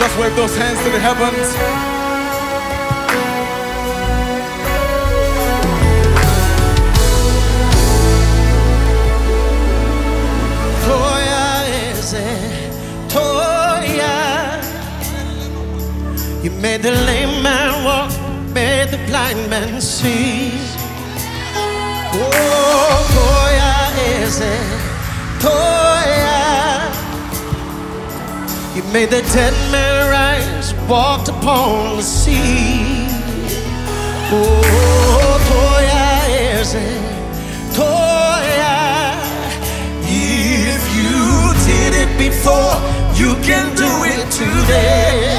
Just wave those hands to the heavens. You made the lame man walk, made the blind man see. Oh, Toya eze, Toya. You made the dead man rise, walked upon the sea. Oh, Toya eze, Toya. If you did it before, you can do it today.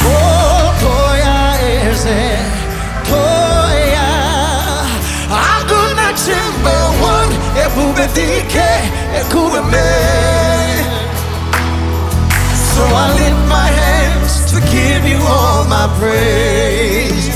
Oh, Toya eze, Toya. Hakuna chembe one, ebube dike, ekube me. So I lift my hands to give you all my praise.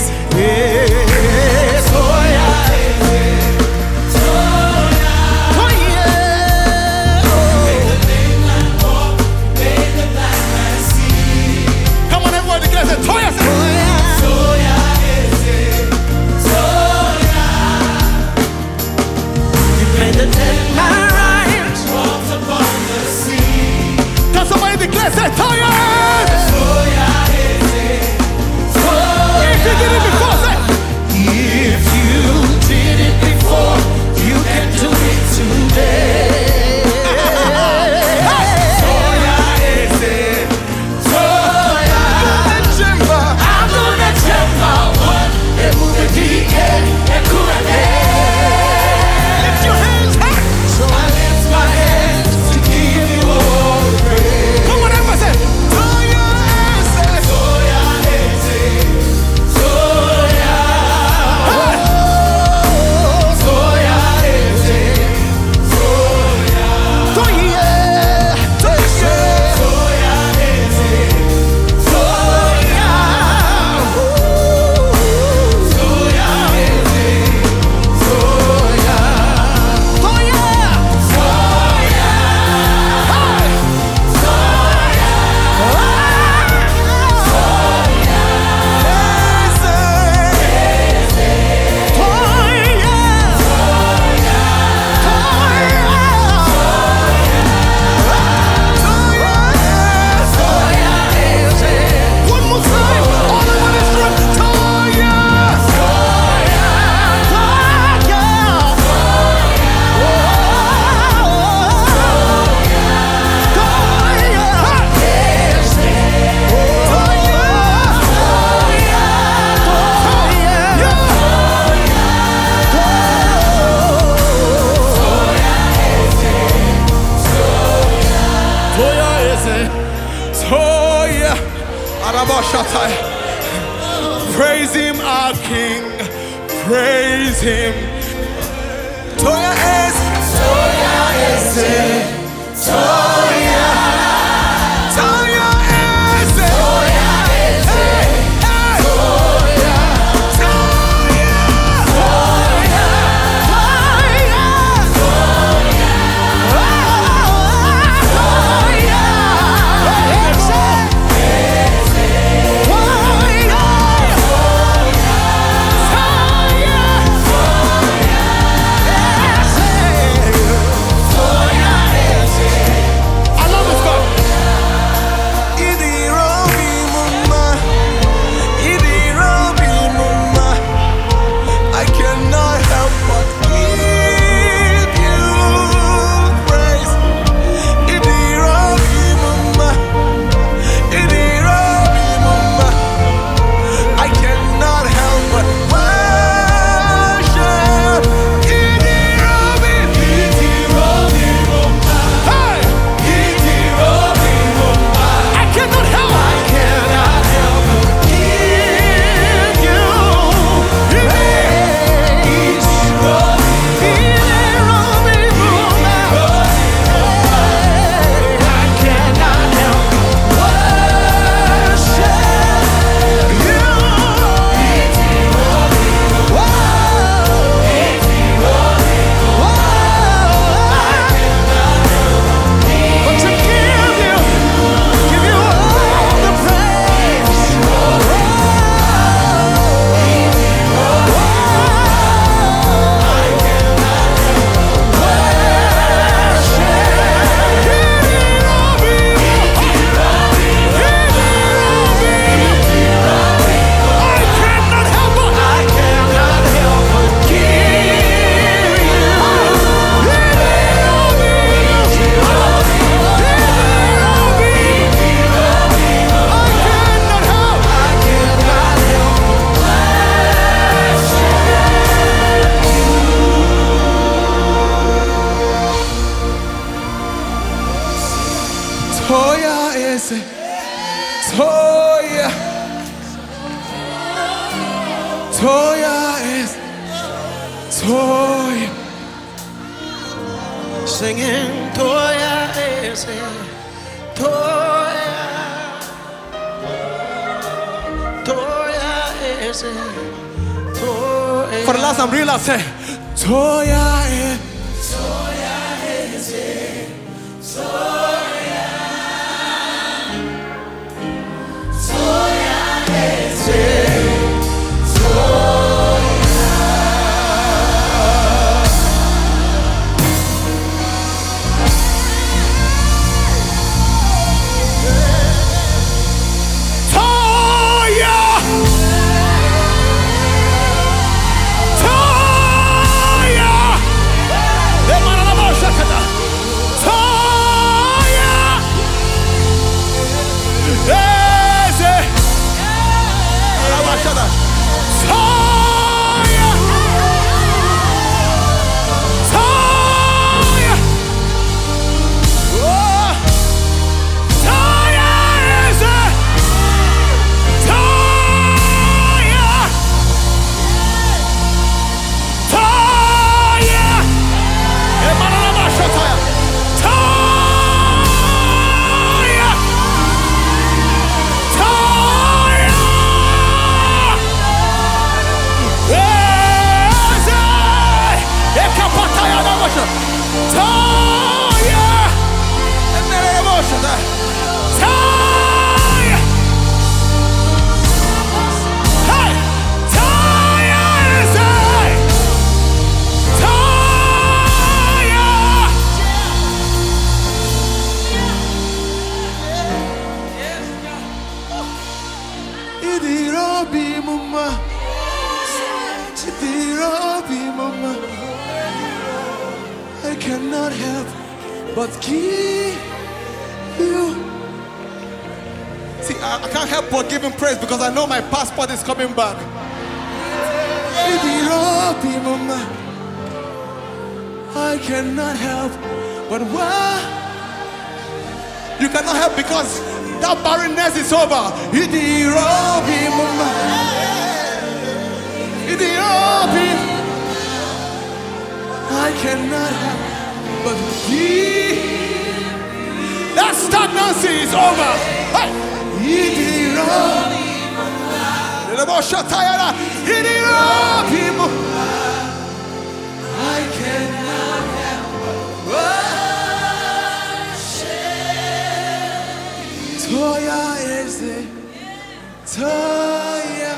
King. Praise him. Singing Toya ese. Toya. Toya ese. Toya. For the last time, real say. Toya ese. I cannot help but give you. See, I, I can't help but give him praise because I know my passport is coming back. I cannot help but why? You cannot help because that barrenness is over. Mama. Idirobi. I cannot help but give. That stagnancy is over. Hey. Mama. I cannot Toya eze, Toya,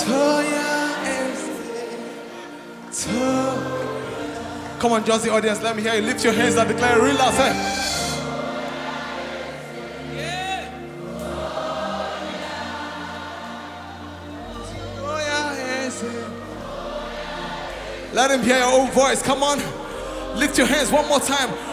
Toya eze, Toya. Come on, just the audience, let me hear you. Lift your hands and declare real Toya eh? eze. Let him hear your own voice. Come on. Lift your hands one more time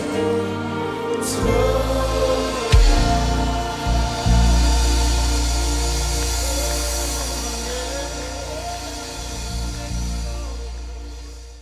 Toya.